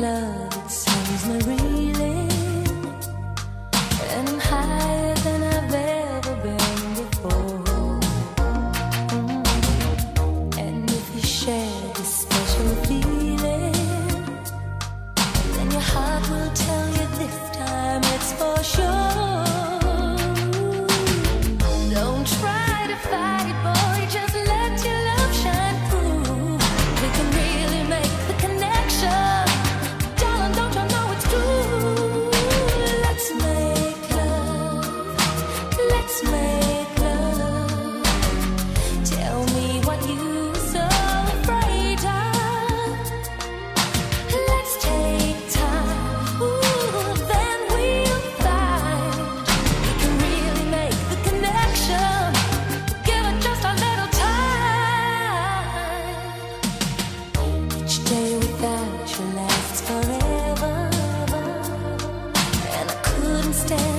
love, it saves my reason. stay.